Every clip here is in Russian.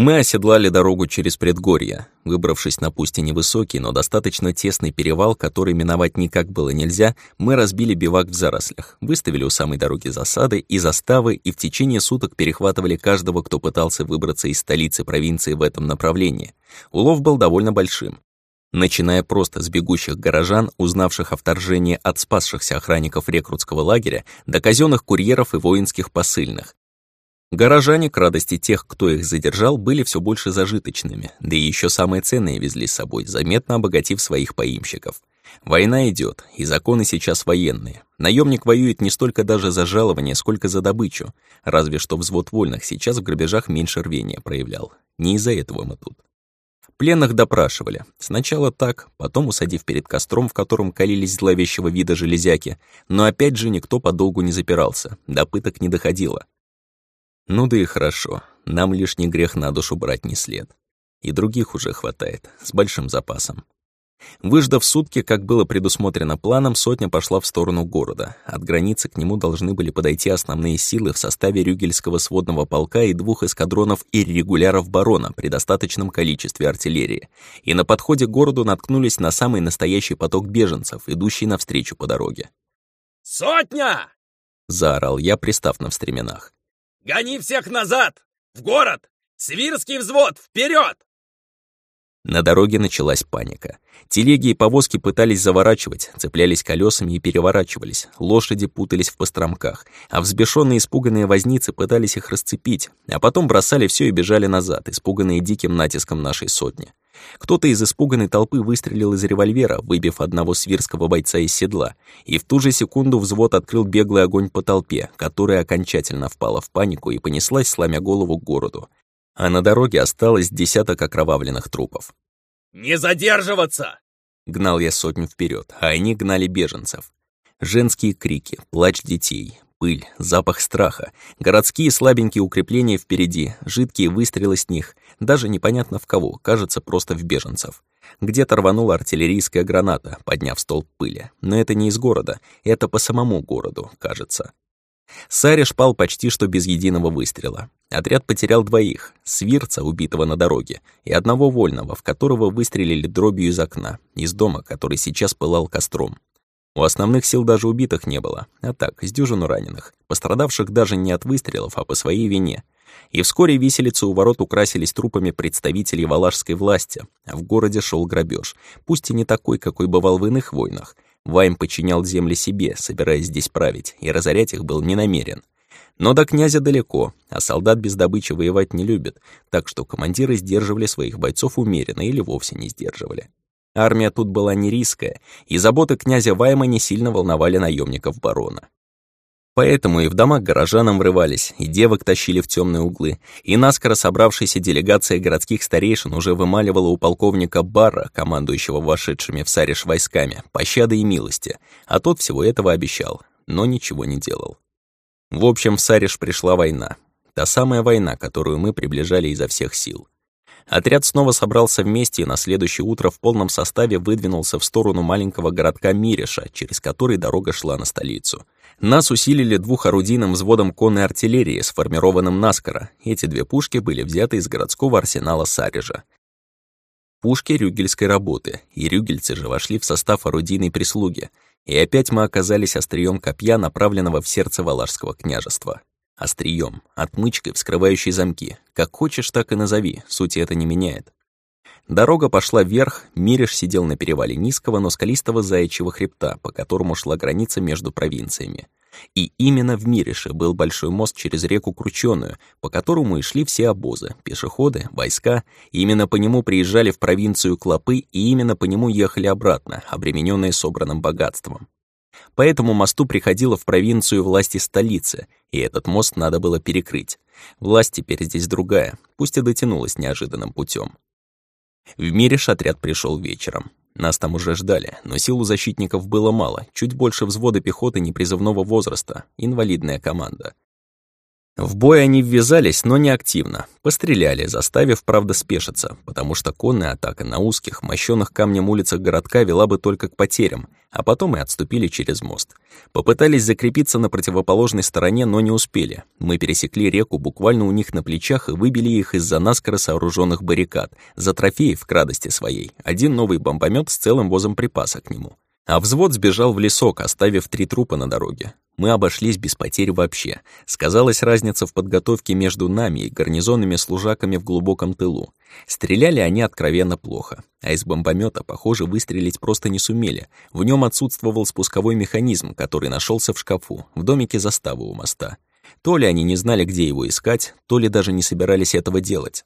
Мы оседлали дорогу через предгорье, выбравшись на пусть и невысокий, но достаточно тесный перевал, который миновать никак было нельзя, мы разбили бивак в зарослях, выставили у самой дороги засады и заставы и в течение суток перехватывали каждого, кто пытался выбраться из столицы провинции в этом направлении. Улов был довольно большим. Начиная просто с бегущих горожан, узнавших о вторжении от спасшихся охранников рекрутского лагеря, до казенных курьеров и воинских посыльных, Горожане, к радости тех, кто их задержал, были все больше зажиточными, да и еще самые ценные везли с собой, заметно обогатив своих поимщиков. Война идет, и законы сейчас военные. Наемник воюет не столько даже за жалование, сколько за добычу. Разве что взвод вольных сейчас в грабежах меньше рвения проявлял. Не из-за этого мы тут. Пленных допрашивали. Сначала так, потом усадив перед костром, в котором калились зловещего вида железяки. Но опять же никто подолгу не запирался, до пыток не доходило. Ну да и хорошо, нам лишний грех на душу брать не след. И других уже хватает, с большим запасом. Выждав сутки, как было предусмотрено планом, сотня пошла в сторону города. От границы к нему должны были подойти основные силы в составе Рюгельского сводного полка и двух эскадронов иррегуляров барона при достаточном количестве артиллерии. И на подходе к городу наткнулись на самый настоящий поток беженцев, идущий навстречу по дороге. «Сотня!» — заорал я, пристав на стременах. Гони всех назад! В город! Свирский взвод, вперед! На дороге началась паника. Телеги и повозки пытались заворачивать, цеплялись колесами и переворачивались, лошади путались в постромках, а взбешенные испуганные возницы пытались их расцепить, а потом бросали все и бежали назад, испуганные диким натиском нашей сотни. Кто-то из испуганной толпы выстрелил из револьвера, выбив одного свирского бойца из седла, и в ту же секунду взвод открыл беглый огонь по толпе, которая окончательно впала в панику и понеслась, сломя голову к городу. А на дороге осталось десяток окровавленных трупов. «Не задерживаться!» Гнал я сотню вперед, а они гнали беженцев. Женские крики, плач детей, пыль, запах страха, городские слабенькие укрепления впереди, жидкие выстрелы с них, даже непонятно в кого, кажется, просто в беженцев. Где-то рванула артиллерийская граната, подняв столб пыли. Но это не из города, это по самому городу, кажется. Сариш пал почти что без единого выстрела. Отряд потерял двоих, свирца, убитого на дороге, и одного вольного, в которого выстрелили дробью из окна, из дома, который сейчас пылал костром. У основных сил даже убитых не было, а так, с дюжину раненых, пострадавших даже не от выстрелов, а по своей вине. И вскоре виселицы у ворот украсились трупами представителей валашской власти, в городе шел грабеж, пусть и не такой, какой бывал в иных войнах. Вайм подчинял земли себе, собираясь здесь править, и разорять их был не намерен. Но до князя далеко, а солдат без добычи воевать не любит, так что командиры сдерживали своих бойцов умеренно или вовсе не сдерживали. Армия тут была нерийская, и заботы князя Вайма не сильно волновали наемников барона. Поэтому и в дома горожанам врывались, и девок тащили в темные углы, и наскоро собравшаяся делегация городских старейшин уже вымаливала у полковника Барра, командующего вошедшими в Сариш войсками, пощады и милости, а тот всего этого обещал, но ничего не делал. В общем, в Сариш пришла война. Та самая война, которую мы приближали изо всех сил. Отряд снова собрался вместе и на следующее утро в полном составе выдвинулся в сторону маленького городка Мириша, через который дорога шла на столицу. Нас усилили двухорудийным взводом конной артиллерии, сформированным наскоро. Эти две пушки были взяты из городского арсенала Сарежа. Пушки рюгельской работы, и рюгельцы же вошли в состав орудийной прислуги, и опять мы оказались острием копья, направленного в сердце Валашского княжества. Острием, отмычкой, вскрывающей замки. Как хочешь, так и назови, сути это не меняет. Дорога пошла вверх, Мириш сидел на перевале низкого, но скалистого заячьего хребта, по которому шла граница между провинциями. И именно в Мирише был большой мост через реку Крученую, по которому и шли все обозы, пешеходы, войска. И именно по нему приезжали в провинцию Клопы, и именно по нему ехали обратно, обремененные собранным богатством. По этому мосту приходила в провинцию власти столицы, и этот мост надо было перекрыть. Власть теперь здесь другая, пусть и дотянулась неожиданным путем. В мире отряд пришел вечером. Нас там уже ждали, но сил у защитников было мало, чуть больше взвода пехоты непризывного возраста, инвалидная команда. В бой они ввязались, но не активно. Постреляли, заставив, правда, спешиться, потому что конная атака на узких, мощенных камнем улицах городка вела бы только к потерям, а потом и отступили через мост. Попытались закрепиться на противоположной стороне, но не успели. Мы пересекли реку буквально у них на плечах и выбили их из-за наскоро сооруженных баррикад, за трофеев к радости своей. Один новый бомбомет с целым возом припаса к нему. А взвод сбежал в лесок, оставив три трупа на дороге. Мы обошлись без потерь вообще. Сказалась разница в подготовке между нами и гарнизонными служаками в глубоком тылу. Стреляли они откровенно плохо, а из бомбомета, похоже, выстрелить просто не сумели. В нем отсутствовал спусковой механизм, который нашелся в шкафу, в домике заставы у моста. То ли они не знали, где его искать, то ли даже не собирались этого делать.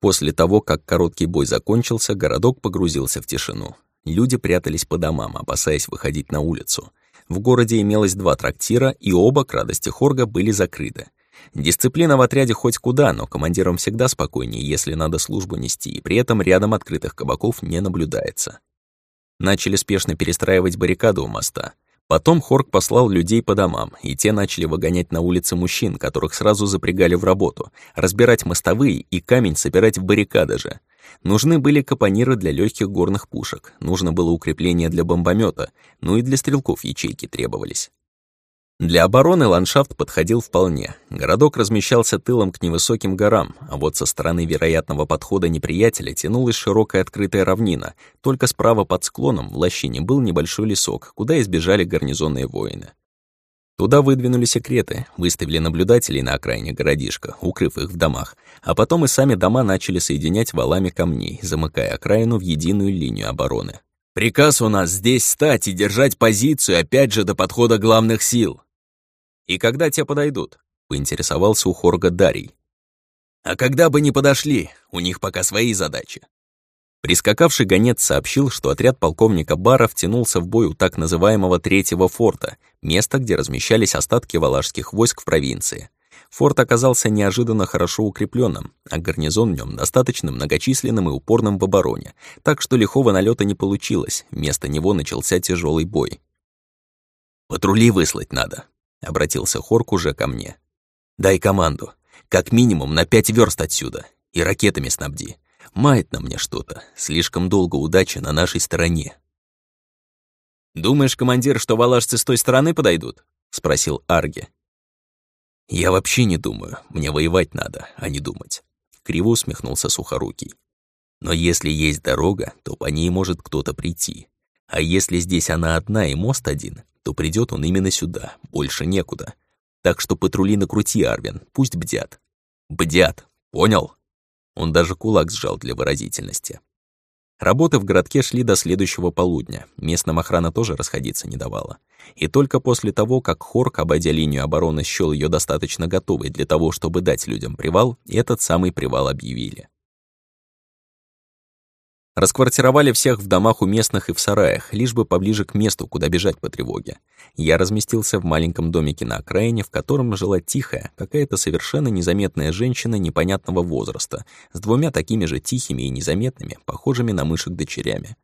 После того, как короткий бой закончился, городок погрузился в тишину. Люди прятались по домам, опасаясь выходить на улицу. В городе имелось два трактира, и оба, к радости Хорга, были закрыты. Дисциплина в отряде хоть куда, но командирам всегда спокойнее, если надо службу нести, и при этом рядом открытых кабаков не наблюдается. Начали спешно перестраивать баррикаду у моста. Потом Хорг послал людей по домам, и те начали выгонять на улицы мужчин, которых сразу запрягали в работу, разбирать мостовые и камень собирать в баррикады же. Нужны были капониры для легких горных пушек, нужно было укрепление для бомбомета, ну и для стрелков ячейки требовались. Для обороны ландшафт подходил вполне. Городок размещался тылом к невысоким горам, а вот со стороны вероятного подхода неприятеля тянулась широкая открытая равнина, только справа под склоном в лощине был небольшой лесок, куда избежали гарнизонные воины. Туда выдвинули секреты, выставили наблюдателей на окраине городишка, укрыв их в домах, а потом и сами дома начали соединять валами камней, замыкая окраину в единую линию обороны. «Приказ у нас здесь стать и держать позицию опять же до подхода главных сил». «И когда те подойдут?» — поинтересовался у Хорга Дарий. «А когда бы не подошли, у них пока свои задачи. Прискакавший гонец сообщил, что отряд полковника Бара втянулся в бой у так называемого Третьего форта, места, где размещались остатки валашских войск в провинции. Форт оказался неожиданно хорошо укрепленным, а гарнизон в нем достаточно многочисленным и упорным в обороне, так что лихого налета не получилось, вместо него начался тяжелый бой. «Патрули выслать надо», — обратился Хорк уже ко мне. «Дай команду. Как минимум на пять верст отсюда. И ракетами снабди. Мает на мне что-то. Слишком долго удача на нашей стороне. «Думаешь, командир, что валашцы с той стороны подойдут?» — спросил Арги. «Я вообще не думаю. Мне воевать надо, а не думать». Криво усмехнулся Сухорукий. «Но если есть дорога, то по ней может кто-то прийти. А если здесь она одна и мост один, то придет он именно сюда, больше некуда. Так что патрули накрути, Арвин, пусть бдят. Бдят, понял?» Он даже кулак сжал для выразительности. Работы в городке шли до следующего полудня. Местным охрана тоже расходиться не давала. И только после того, как Хорк, обойдя линию обороны, счёл ее достаточно готовой для того, чтобы дать людям привал, этот самый привал объявили. Расквартировали всех в домах у местных и в сараях, лишь бы поближе к месту, куда бежать по тревоге. Я разместился в маленьком домике на окраине, в котором жила тихая, какая-то совершенно незаметная женщина непонятного возраста, с двумя такими же тихими и незаметными, похожими на мышек дочерями.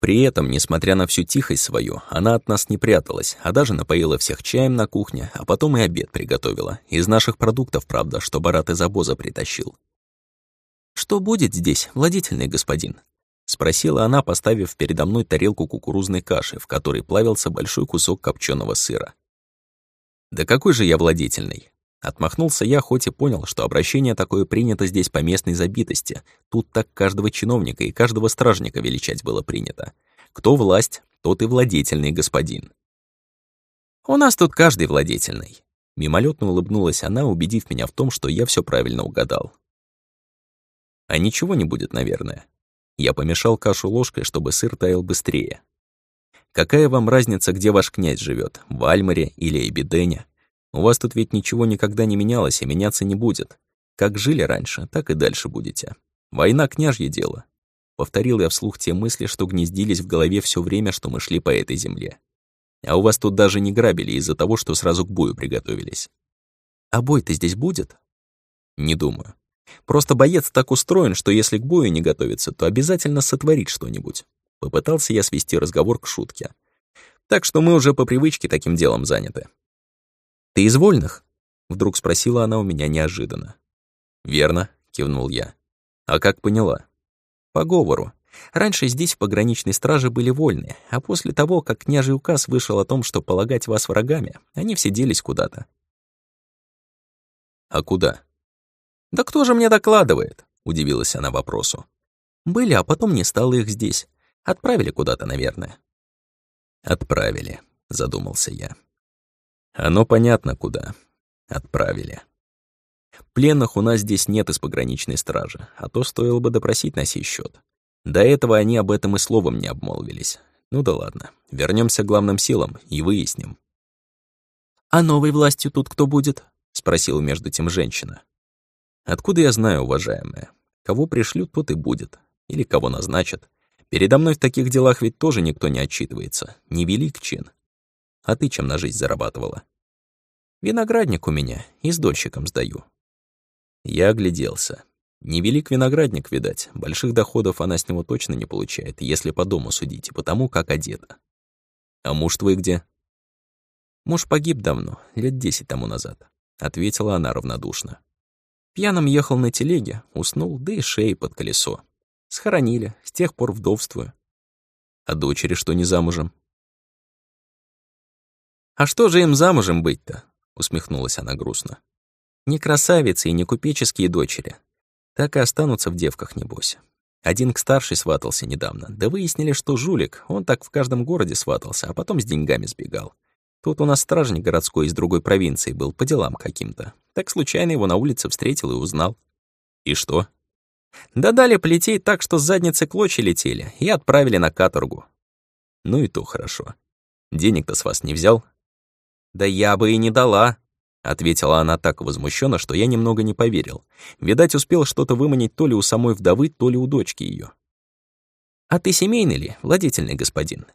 При этом, несмотря на всю тихость свою, она от нас не пряталась, а даже напоила всех чаем на кухне, а потом и обед приготовила. Из наших продуктов, правда, что Барат из обоза притащил. «Что будет здесь, владительный господин?» — спросила она, поставив передо мной тарелку кукурузной каши, в которой плавился большой кусок копченого сыра. «Да какой же я владетельный!» Отмахнулся я, хоть и понял, что обращение такое принято здесь по местной забитости. Тут так каждого чиновника и каждого стражника величать было принято. Кто власть, тот и владетельный господин. «У нас тут каждый владетельный». Мимолетно улыбнулась она, убедив меня в том, что я все правильно угадал. А ничего не будет, наверное. Я помешал кашу ложкой, чтобы сыр таял быстрее. Какая вам разница, где ваш князь живет, в Альмаре или Эбидене? У вас тут ведь ничего никогда не менялось и меняться не будет. Как жили раньше, так и дальше будете. Война — княжье дело. Повторил я вслух те мысли, что гнездились в голове все время, что мы шли по этой земле. А у вас тут даже не грабили из-за того, что сразу к бою приготовились. А бой-то здесь будет? Не думаю. Просто боец так устроен, что если к бою не готовится, то обязательно сотворит что-нибудь. Попытался я свести разговор к шутке. Так что мы уже по привычке таким делом заняты. «Ты из вольных?» — вдруг спросила она у меня неожиданно. «Верно», — кивнул я. «А как поняла?» «По говору. Раньше здесь в пограничной страже были вольны, а после того, как княжий указ вышел о том, что полагать вас врагами, они все делись куда-то. «А куда?» «Да кто же мне докладывает?» — удивилась она вопросу. «Были, а потом не стало их здесь. Отправили куда-то, наверное». «Отправили», — задумался я. «Оно понятно, куда. Отправили». Пленных у нас здесь нет из пограничной стражи, а то стоило бы допросить на сей счет. До этого они об этом и словом не обмолвились. Ну да ладно, вернемся к главным силам и выясним. «А новой властью тут кто будет?» — спросила между тем женщина. «Откуда я знаю, уважаемая? Кого пришлют, тот и будет. Или кого назначат. Передо мной в таких делах ведь тоже никто не отчитывается. Не велик чин. А ты чем на жизнь зарабатывала?» «Виноградник у меня, и с дольщиком сдаю». Я огляделся. Невелик виноградник, видать. Больших доходов она с него точно не получает, если по дому судить, потому как одета. А муж твой где? Муж погиб давно, лет десять тому назад, — ответила она равнодушно. Пьяным ехал на телеге, уснул, да и шеи под колесо. Схоронили, с тех пор вдовствую. А дочери что не замужем? «А что же им замужем быть-то?» — усмехнулась она грустно. «Не красавицы и не купеческие дочери, так и останутся в девках, небось. Один к старшей сватался недавно, да выяснили, что жулик, он так в каждом городе сватался, а потом с деньгами сбегал. Тут у нас стражник городской из другой провинции был, по делам каким-то. Так случайно его на улице встретил и узнал. И что? Да дали полететь так, что с задницы клочья летели, и отправили на каторгу. Ну и то хорошо. Денег-то с вас не взял? Да я бы и не дала, Ответила она так возмущенно, что я немного не поверил. Видать, успел что-то выманить то ли у самой вдовы, то ли у дочки ее. «А ты семейный ли, владетельный господин?»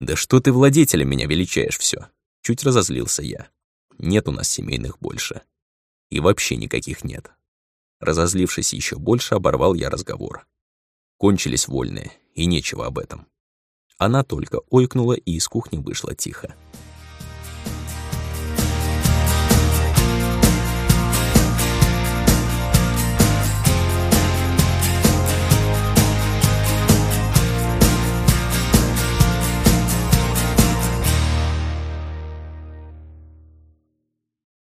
«Да что ты владетелем меня величаешь все? Чуть разозлился я. «Нет у нас семейных больше. И вообще никаких нет». Разозлившись еще больше, оборвал я разговор. Кончились вольные, и нечего об этом. Она только ойкнула и из кухни вышла тихо.